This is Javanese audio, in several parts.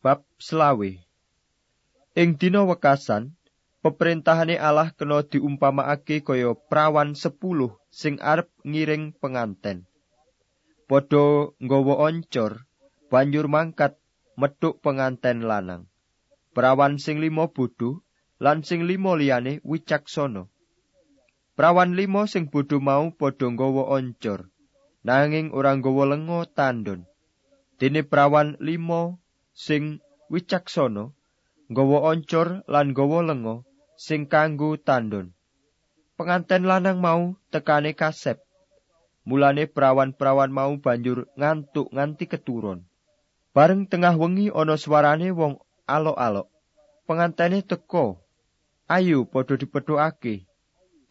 Bab selawe Ing dina wekasan, peperintahane Allah kena diumpamakake kaya prawan sepuluh sing arep ngiring penganten. Padha nggawa oncor, banjur mangkat metuk penganten lanang. Prawan sing limo bodho lan sing limo liyane wicaksana. Prawan limo sing bodho mau padha nggawa oncor, nanging ora nggawa lenga tandon. Dene prawan limo sing wicaksana nggawa oncor lan nggawa lenga sing kanggo tandon. Penganten lanang mau tekane kasep. Mulane prawan-prawan mau banjur ngantuk nganti keturun. Bareng tengah wengi ana swarane wong alok-alok. Pengantene teko. Ayo padha dipethukake.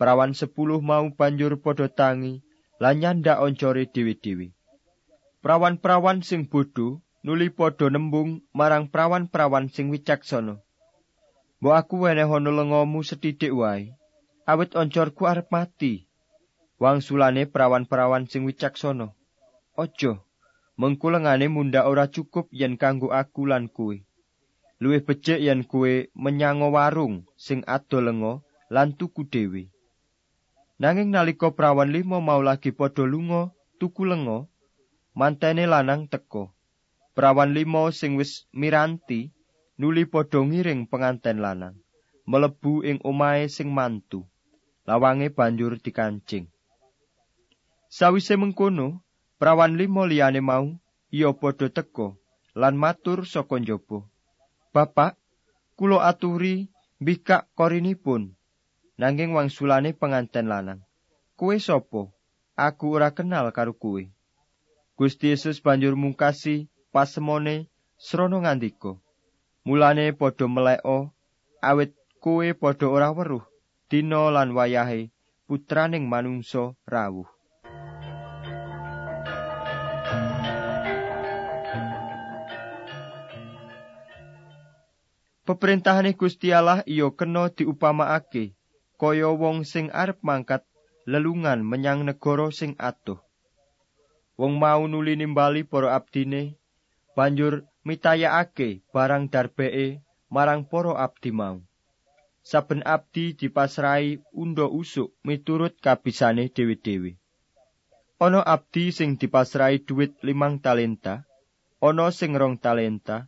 Prawan sepuluh mau banjur padha tangi lan nyandak oncore dewi-dewi. Prawan-prawan sing bodho nuli padha nembung marang prawan-prawan sing wicaksana. Mbok aku wenehono lengamu sethithik wae, awit oncorku arep mati. Wangsulane prawan-prawan sing wicaksana. Aja, mengko lengane munda ora cukup yen kanggo aku lan kowe. Luwih becik yen kowe menyango warung sing ado lenga lan tuku dhewe. Nanging nalika prawan limo mau lagi padha lunga tuku lenga, mantene lanang teka. Prawan limo sing wis miranti nuli padha ngiring penganten lanang melebu ing omahe sing mantu lawange banjur dikancing. Sawise mengkono prawan limo liyane mau iya padha teka lan matur saka njaba. Bapak kula aturi mbikak korinipun nanging wangsulane penganten lanang. Kowe sapa? Aku ora kenal karo kowe. Gusti Yesus banjur mungkasi pasemone srana ngandika mulane padha meleko awit kowe padha ora weruh dina lan wayahe putraning manungsa rawuh Peperintahane Gusti Allah iya kena diupamakake kaya wong sing arep mangkat lelungan menyang negara sing atuh. Wong mau nuli nimbali para abdine banjur mitayakake barang darbeke marang para abdi mau. Saben abdi dipasrai undo usuk miturut kabisane dewi-dewi. Ana abdi sing dipasrai duit limang talenta, ana sing rong talenta,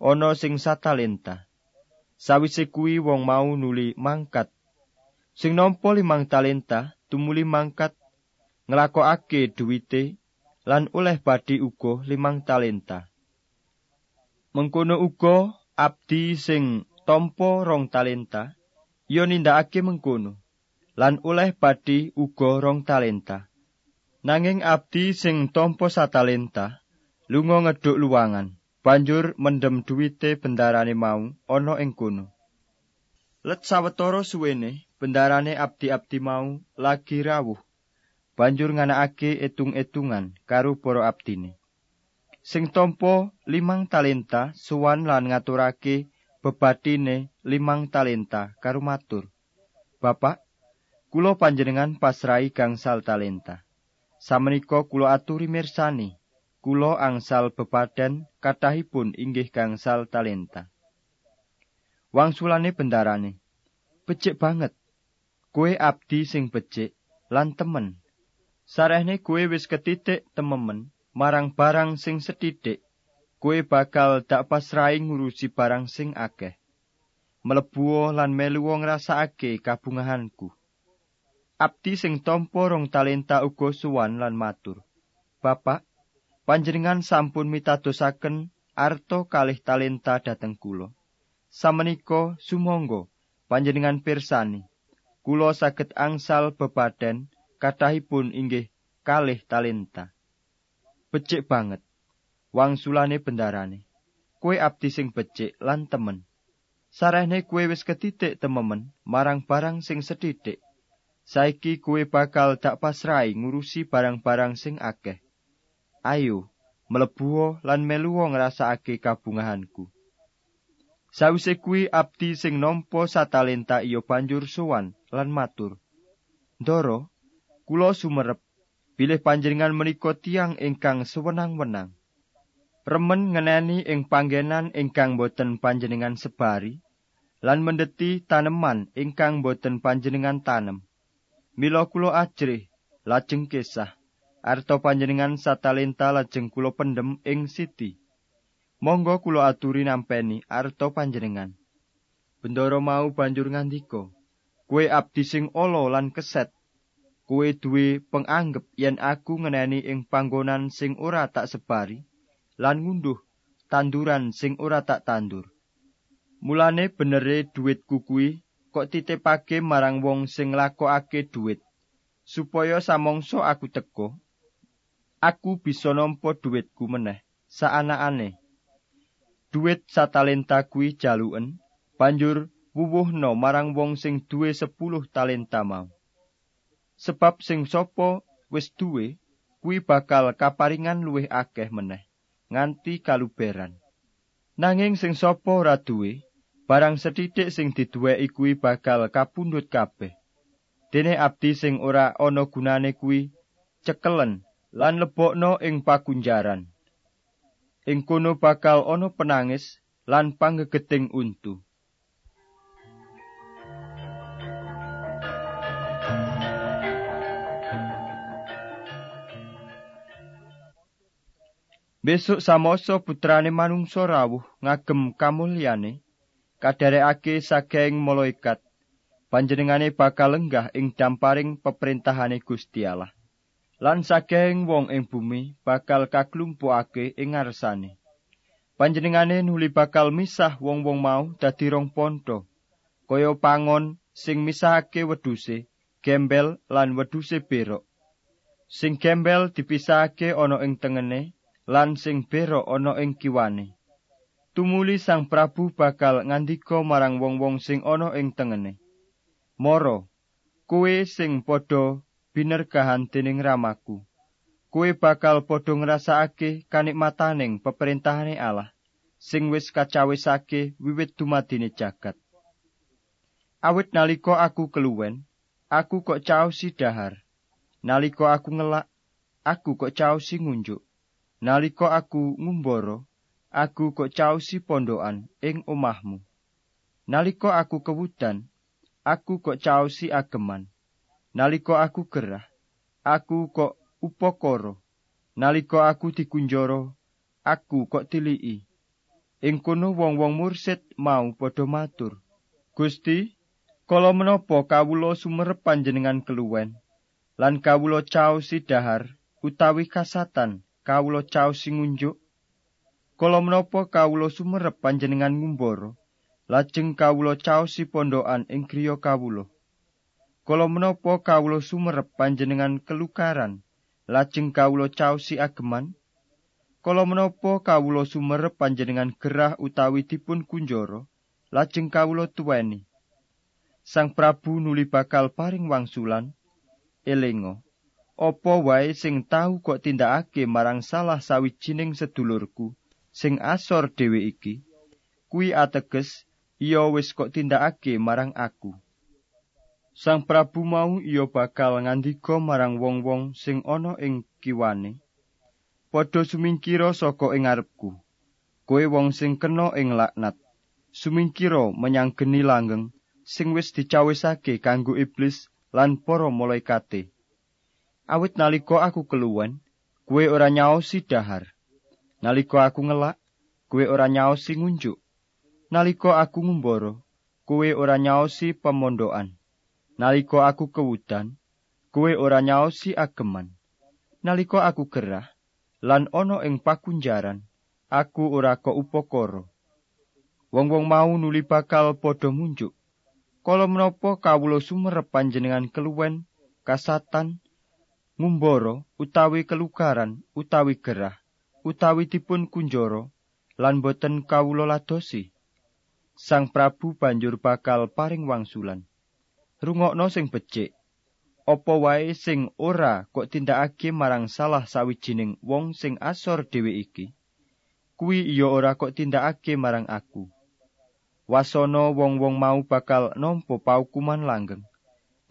ana sing satalenta. Sawise kuwi wong mau nuli mangkat. Sing nampa limang talenta tumuli mangkat nglakokake duwite lan oleh badi uga limang talenta. Mengkono uga abdi sing tampa rong talenta ya nindakake mengkono lan oleh badhe uga rong talenta. Nanging abdi sing tampa satalenta lunga ngeduk luwangan banjur mendem duwite bendarane mau ana ing kono. Let sawetara suwene bendarane abdi-abdi mau lagi rawuh banjur nganakake etung-etungan karo para abdine. Sing tampa limang talenta suwan lan ngaturake bebatine limang talenta karo matur. Bapak kula panjenengan pasrai gangsal talenta. Samenika kula aturi mirsani kula angsal bebadan kathahipun inggih gangsal talenta. Wangsulane bendarane becik banget. Kowe abdi sing becik lan temen. Sarehne kowe wis ketitik tememen marang barang sing sethithik, kowe bakal dak pasrai ngurusi barang sing akeh. Mlebu lan melu ngrasakake kabungahanku. Abdi sing tampa rong talenta uga suwan lan matur. Bapak, panjenengan sampun mitadosaken arto kalih talenta dhateng kula. Samenika sumangga panjenengan pirsani, kula saged angsal bebaden kathahipun inggih kalih talenta. Becik banget. Wangsulane bendarane. Kue abdi sing becik lan temen. Sarehne kue wis ketitik tememen marang barang sing sedidik. Saiki kue bakal dak pasrai ngurusi barang-barang sing akeh. Ayo, melebuo lan meluwo ngrasakake kabungahanku. Sawise kuwi abdi sing nampa satalenta iya banjur sowan lan matur. Ndoro, kula sumerep bilih panjenengan menika tiang ingkang sewenang-wenang. remen ngeneni ing panggenan ingkang boten panjenengan sebari lan mendeti taneman ingkang boten panjenengan tanem. Mila kula ajrih lajeng kesah arto panjenengan satalenta lajeng kula pendem ing siti. Monggo kula aturi nampeni arto panjenengan. Bendoro mau banjur ngandika kue abdi sing ala lan keset kue duwe penganggep yen aku ngeneni ing panggonan sing ora tak sebari lan ngunduh tanduran sing ora tak tandur. Mulane benere dhuwitku kuwi kok titipake marang wong sing lakokake dhuwit supaya samangsa aku teko aku bisa nampa dhuwitku meneh saanakane. Dhuwit satalenta kuwi jaluken banjur wuwuhna marang wong sing duwe 10 talenta mau. Sebab sing sapa wis duwe kuwi bakal kaparingan luwih akeh meneh. nganti kaluberan. Nanging sing sapa ora duwe, barang sethithik sing diduweki kuwi bakal kapundhut kabeh. Dene abdi sing ora ana gunane kuwi cekelen lan lebokno ing pakunjaran. Ing kono bakal ana penangis lan panggegeting untu. Besok samoso putrane manungsa rawuh ngagem kamulyane kadharekake saking malaikat. Panjenengane bakal lenggah ing damparing peperintahane Gusti Allah. Lan saking wong ing bumi bakal kaklumpukake ing ngarsane. Panjenengane nuli bakal misah wong-wong mau dadi rong pondo. Kaya pangon sing misahake weduse gembel lan weduse berok. Sing gembel dipisahake ana ing tengene lan sing bero ana ing kiwane. Tumuli Sang Prabu bakal ngandika marang wong-wong sing ana ing tengene. Moro, kowe sing padha binergahan dening ramaku. Kowe bakal padha ngrasakake kanikmataning peperintahane Allah sing wis kacawisake wiwit dumadine jagat. Awit nalika aku keluwen, aku kok caosi dahar. Nalika aku ngelak, aku kok caosi ngunjuk. Nalika aku ngumbara, aku kok caosi pondokan ing omahmu. Nalika aku kewudan, aku kok caosi ageman. Nalika aku gerah, aku kok upakara. Nalika aku dikunjara, aku kok tiliki. Ing kono wong-wong mursid mau padha matur, "Gusti, kala menapa kawula sumerep panjenengan keluwen lan kawula caosi dahar utawi kasatan?" Kawula caos sing ngunjuk. Kala menapa kawula sumerep panjenengan ngumbara lajeng kawula caos pondokan ing griya kawula. Kala menapa kawula sumerep panjenengan kelukaran lajeng kawula caos ageman. Kala menapa kawula sumerep panjenengan gerah utawi dipun kunjara lajeng kawula tuweni. Sang prabu nuli bakal paring wangsulan. Elingo Apa wae sing tau kok tindakake marang salah sawijining sedulurku sing asor dhewe iki? Kuwi ateges iya wis kok tindakake marang aku. Sang Prabu mau iya bakal ngandika marang wong-wong sing ana ing kiwane. Padha sumingkira saka ing ngarepku kowe wong sing kena ing laknat. Sumingkira menyang geni langgeng sing wis dicawisake kanggo iblis lan para malaikate awit nalika aku keluwen kuwe ora nyaosi dahar. Nalika aku ngelak kuwe ora nyaosi ngunjuk. Nalika aku ngumbara kuwe ora nyaosi pemondokan. Nalika aku kewudan kuwe ora nyaosi ageman. Nalika aku gerah lan ana ing pakunjaran aku ora kok upakara. Wong-wong mau nuli bakal padha munjuk kala menapa kawula sumerep panjenengan keluwen kasatan ngumbara utawi kelukaran utawi gerah utawi dipun kunjara lan boten kawula ladosi. Sang Prabu banjur bakal paring wangsulan. Rungokno sing becik. Apa wae sing ora kok tindakake marang salah sawijining wong sing asor dhewe iki? Kuwi iya ora kok tindakake marang aku. Wasana wong-wong mau bakal nampa paukuman langgeng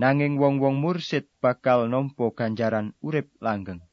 nanging wong-wong mursid bakal nampa ganjaran urip langgeng